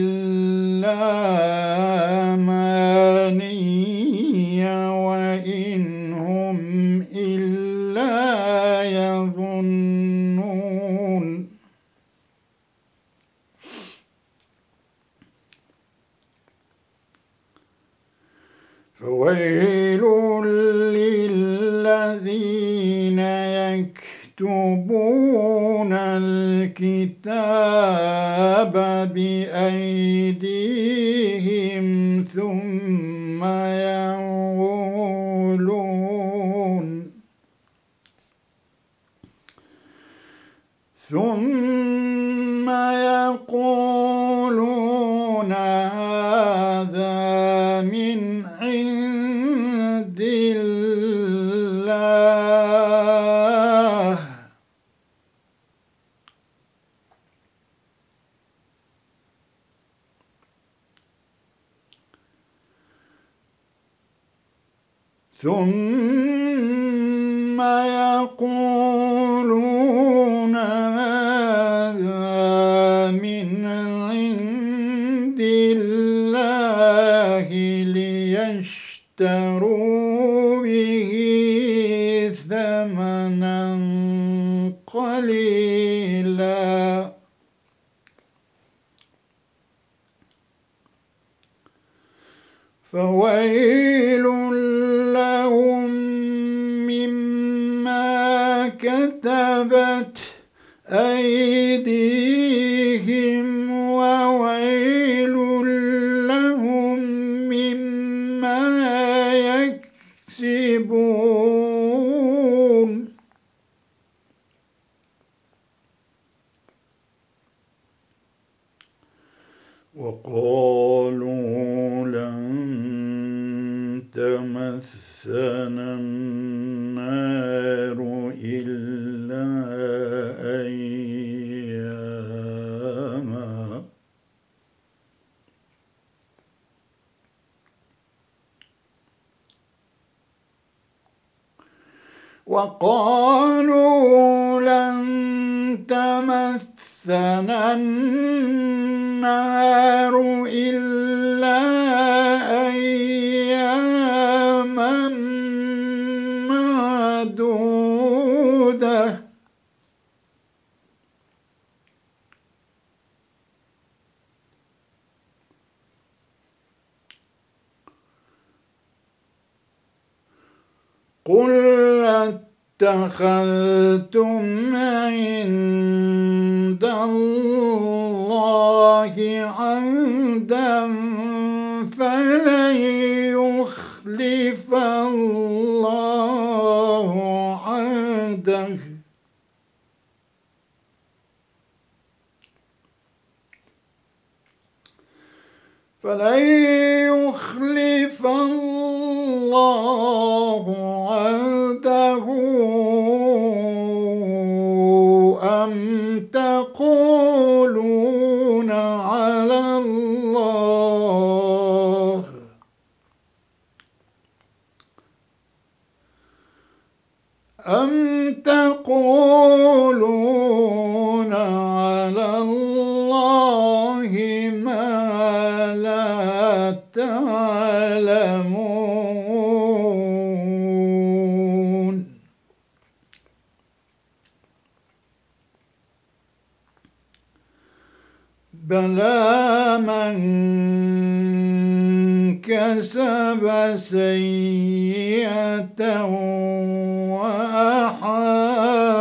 إلا أماني وإن هم إلا يظنون. فويل للذين يكتبون الكتاب بأيديهم ثم يقولون ثم يقولون ثم يقولون هذا من عند الله ليشتروا به ثمنا قليلا. فويل وقالوا لن تمسنا النار إلا اتخذتم عند الله عهدا فلن يخلف الله عهده. فلن يخلف الله عهده أم تقولون على الله؟ أم تقولون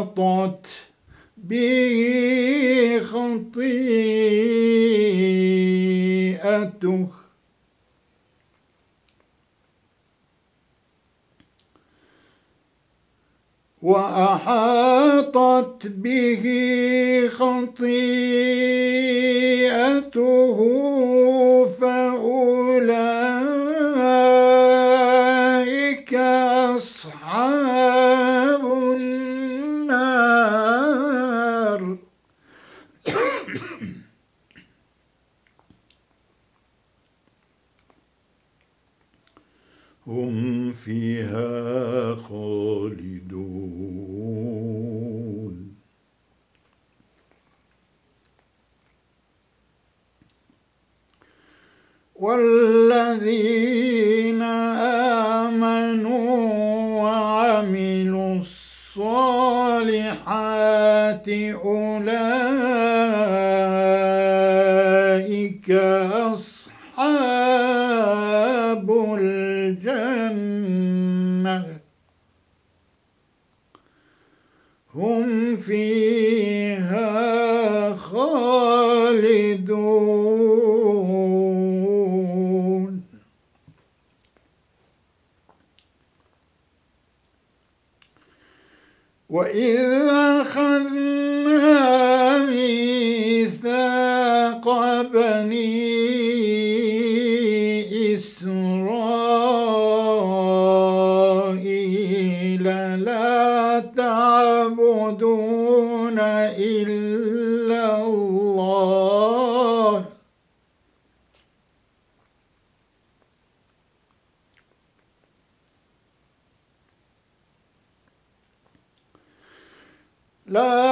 وأحاطت به خطيئته وأحاطت به خطيئته فأولئك أصحاب النار هم فيها خالدون. هم إلا الله. لا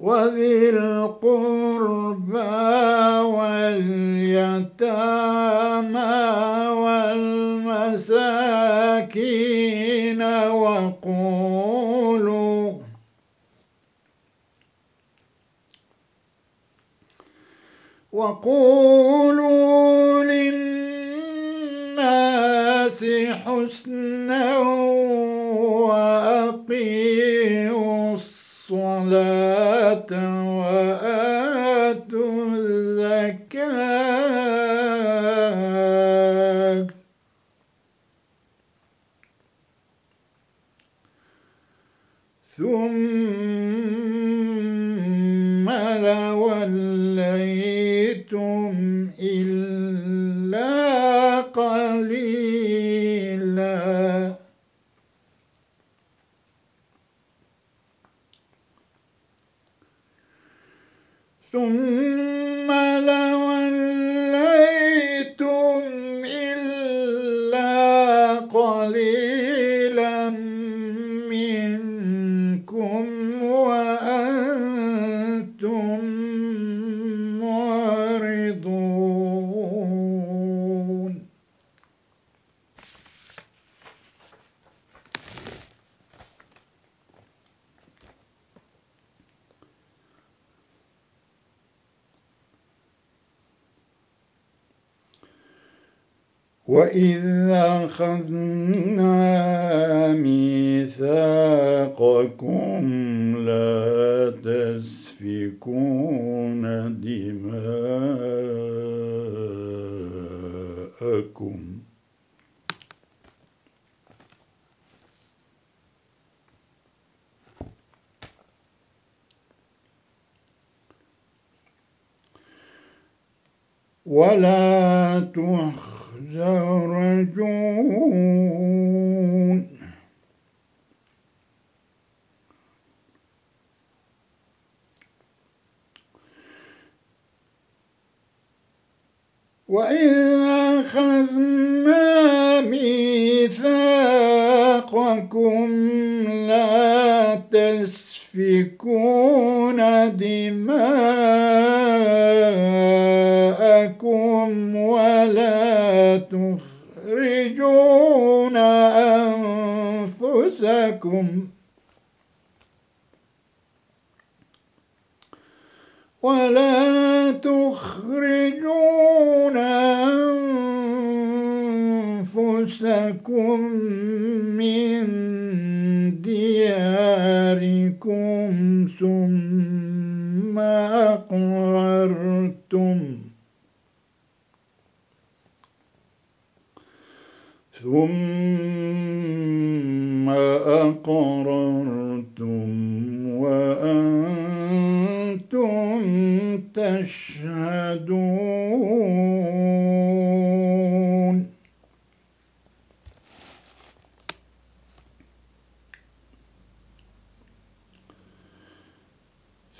وذي القربى واليتامى والمساكين وقولوا وقولوا للناس حسنا وأقيموا الصلاة. وآتوا الزكاة. ثم لوليتم إلا قليلا ثم لوليتم إلا قليلا منكم وأنتم معرضون وإذ أخذنا ميثاقكم لا تسفكون دماءكم ولا تخزرجون وإذ أخذنا ميثاقكم لا تسفكون دماءكم ولا تخرجون أنفسكم من دياركم ثم أقررتم ثم أقررتم تشهدون.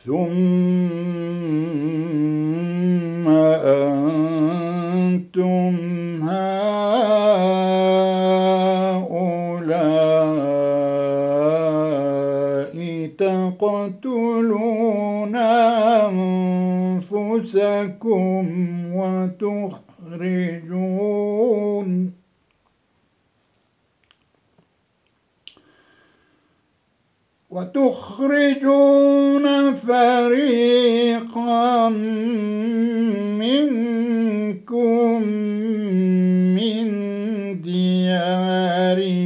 ثم أنتم Hari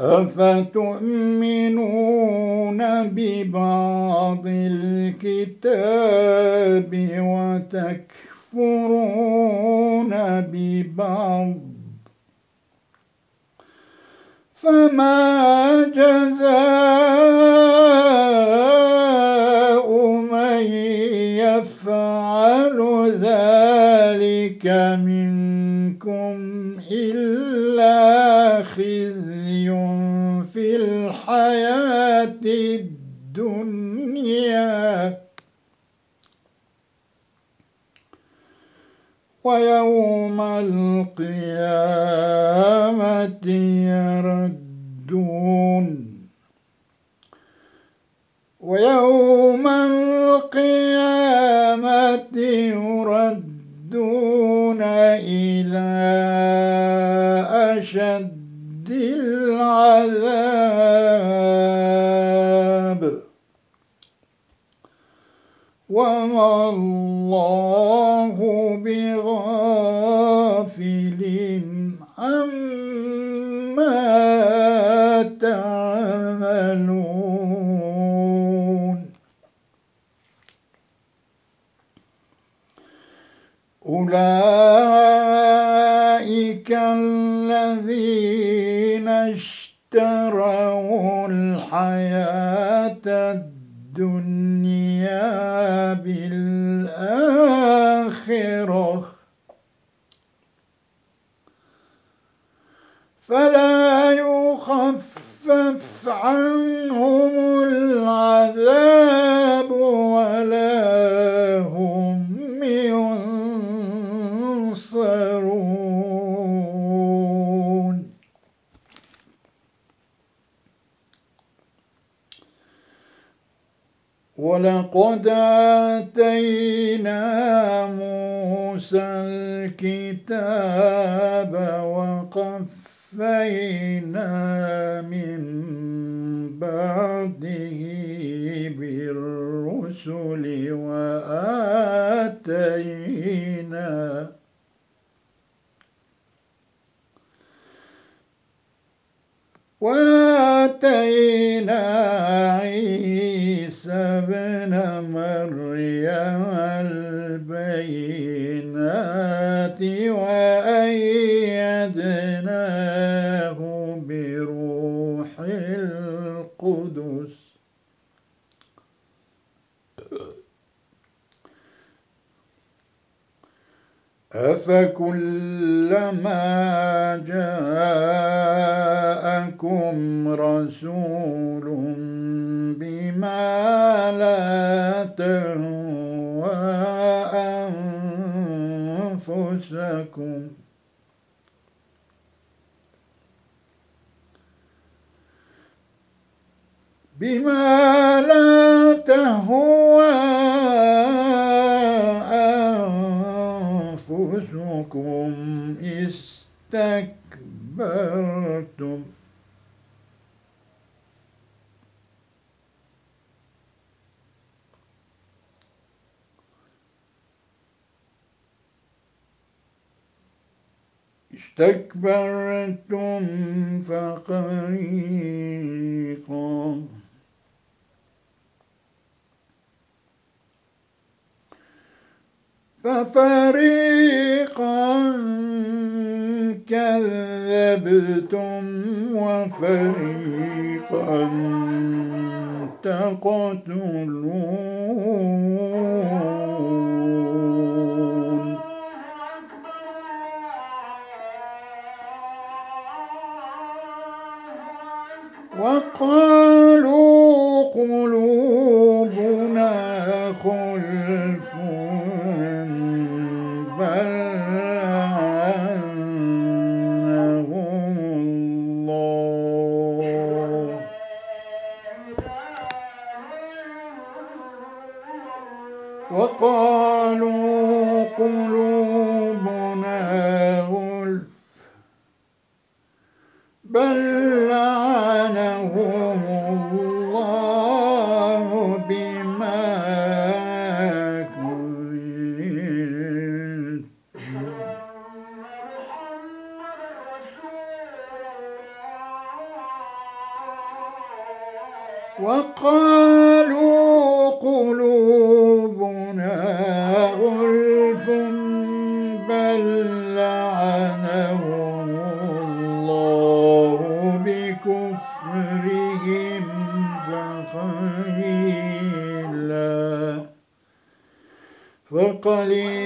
أفتؤمنون ببعض الكتاب وتكفرون ببعض؟ فما جزاء من يفعل ذلك منكم إلا خزي ويوم القيامة يردون. ويوم القيامة وما الله بغافل عما تعملون. أولئك الذين اشتروا الحياة الدنيا فلا يخفف عنهم العذاب ولا هم ينصرون. ولقد آتينا موسى الكتاب وقف وقفينا من أفكلما جاءكم رسول بما لا تهوى أنفسكم بما لا تهوى أنفسكم استكبرتم. استكبرتم فقريقا. ففريقا كذبتم وفريقا تقتلون. وقالوا وقالوا فقليلا